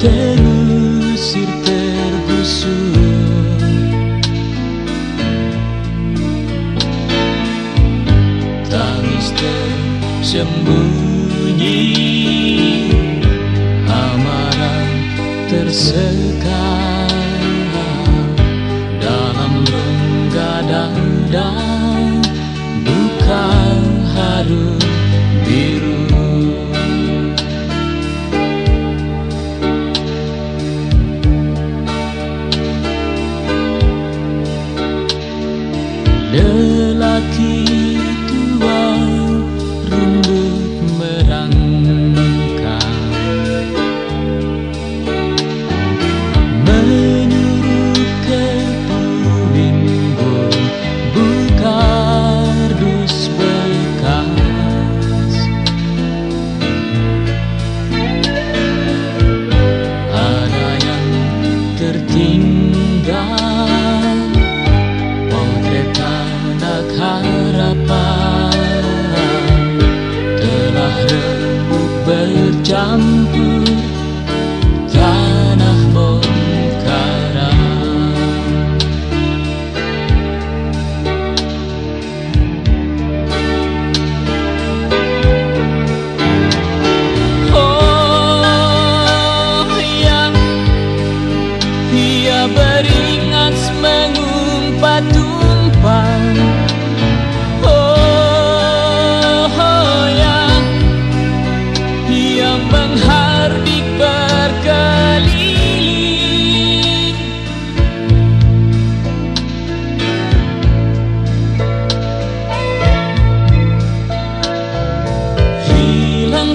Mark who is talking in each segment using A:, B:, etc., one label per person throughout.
A: terusir tergusur. Tangis tersembunyi. Amaran tersembunyi Lelaki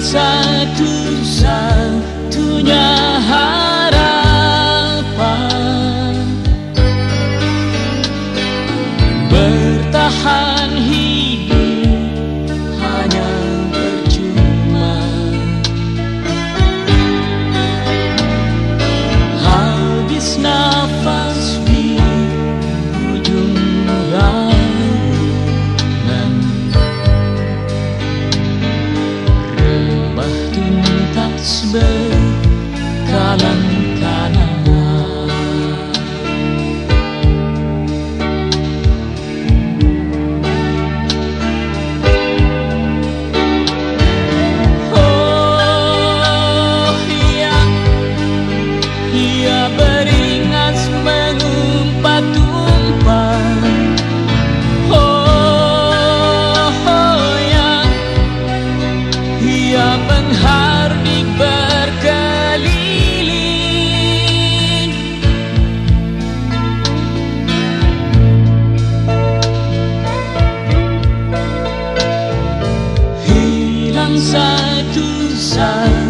A: satu-satunya remember 山。